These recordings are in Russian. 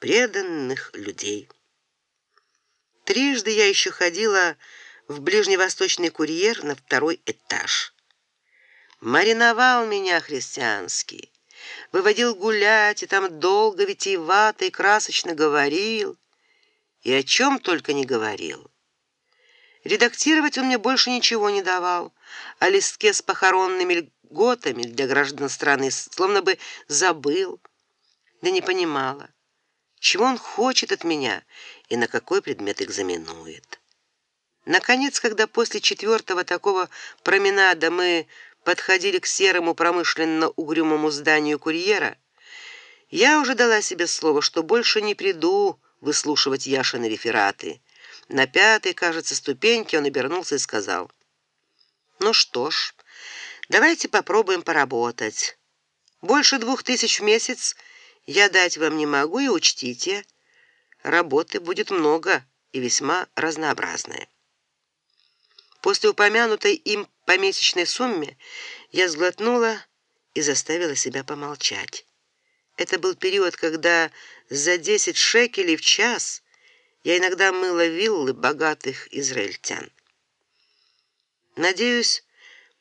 преданных людей. Трижды я еще ходила в ближневосточный курьер на второй этаж. Мариновал меня христианский, выводил гулять и там долго витиевато и красочно говорил, и о чем только не говорил. Редактировать он мне больше ничего не давал, а листке с похоронными льготами для граждан страны словно бы забыл, да не понимала, чего он хочет от меня и на какой предмет экзаменует. Наконец, когда после четвертого такого променада мы подходили к серому промышленно угрюмому зданию курьера, я уже дала себе слово, что больше не приду выслушивать Яшины рефераты. На пятой, кажется, ступеньке он обернулся и сказал: "Ну что ж, давайте попробуем поработать. Больше двух тысяч в месяц я дать вам не могу, и учтите, работы будет много и весьма разнообразная". После упомянутой им помесячной сумме я сглотнула и заставила себя помолчать. Это был период, когда за 10 шекелей в час я иногда мыла виллы богатых израильтян. Надеюсь,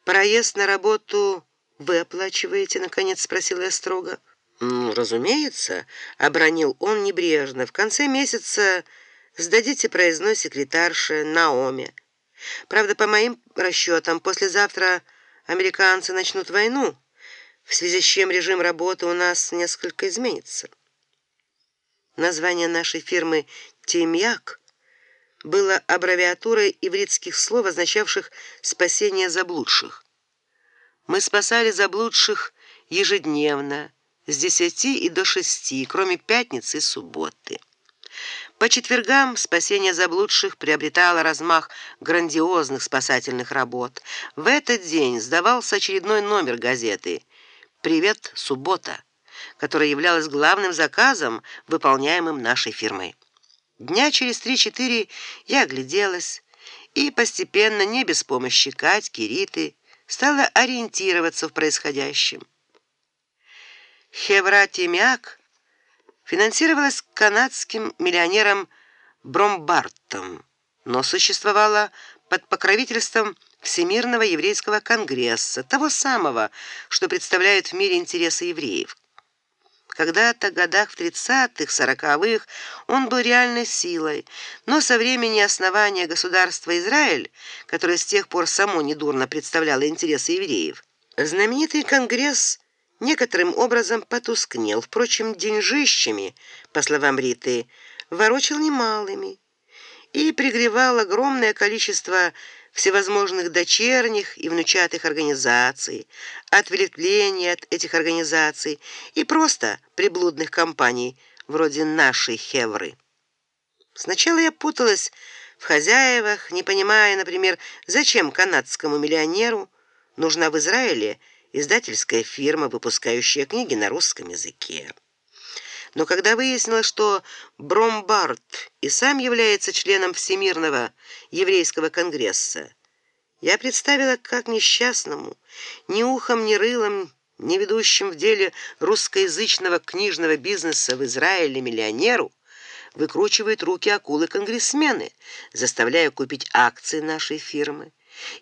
проезд на работу вы оплачиваете, наконец спросила я строго. Разумеется, обронил он небрежно. В конце месяца сдадите проездной секретарше Наоми. Правда, по моим расчетам, послезавтра американцы начнут войну, в связи с чем режим работы у нас несколько изменится. Название нашей фирмы Тимьяк было аббревиатурой ивритских слов, означавших спасение заблудших. Мы спасали заблудших ежедневно с 10 и до 6, кроме пятницы и субботы. По четвергам спасение заблудших приобретало размах грандиозных спасательных работ. В этот день сдавался очередной номер газеты Привет, суббота, которая являлась главным заказом, выполняемым нашей фирмой. Дня через три-четыре я огляделась и постепенно, не без помощи Катьки, Риты, стала ориентироваться в происходящем. Хевратимяк финансировалась канадским миллионером Бромбартом, но существовала под покровительством Всемирного еврейского конгресса, того самого, что представляет в мире интересы евреев. Когда-то годах в 30-х, 40-х он был реальной силой, но со времени основания государства Израиль, которое с тех пор само недурно представляло интересы евреев, знаменитый конгресс некоторым образом потускнел. Впрочем, деньжищами, по словам Риты, ворочал немалыми и пригревал огромное количество всевозможных дочерних и внучатых организаций, ответвлений от этих организаций и просто приблудных компаний вроде нашей Хевры. Сначала я путалась в хозяевах, не понимая, например, зачем канадскому миллионеру нужна в Израиле издательская фирма, выпускающая книги на русском языке. Но когда выяснилось, что Бромбард и сам является членом Всемирного еврейского конгресса, я представила, как несчастному, ни ухом, ни рылом, не ведущим в деле русскоязычного книжного бизнеса в Израиле миллионеру выкручивают руки акулы-конгрессмены, заставляя купить акции нашей фирмы,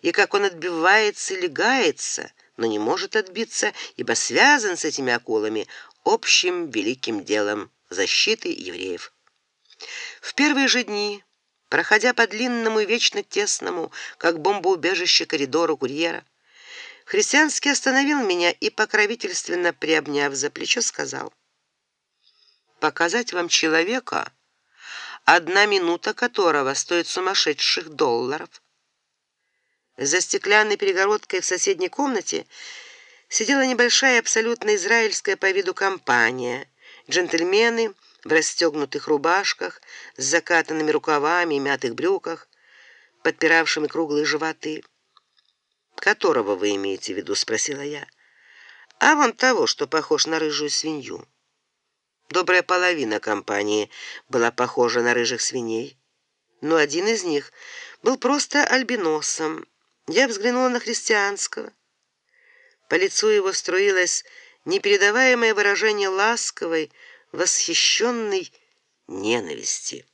и как он отбивается и легается, но не может отбиться, ибо связан с этими акулами общим великим делом защиты евреев. В первые же дни, проходя по длинному и вечно тесному, как бомбоубежище коридору курьера, христианский остановил меня и покровительственно приобняв за плечо, сказал: "Показать вам человека, одна минута которого стоит сумасшедших долларов". За стеклянной перегородкой в соседней комнате сидела небольшая абсолютно израильская по виду компания. Джентльмены в расстегнутых рубашках, с закатанными рукавами и мятых брюках, подпиравшими круглые животы. Которого вы имеете в виду, спросила я. А вон того, что похож на рыжую свинью. Добрая половина компании была похожа на рыжих свиней, но один из них был просто альбиносом. Я взглянула на христианского. По лицу его струилось непередаваемое выражение ласковой, восхищенной ненависти.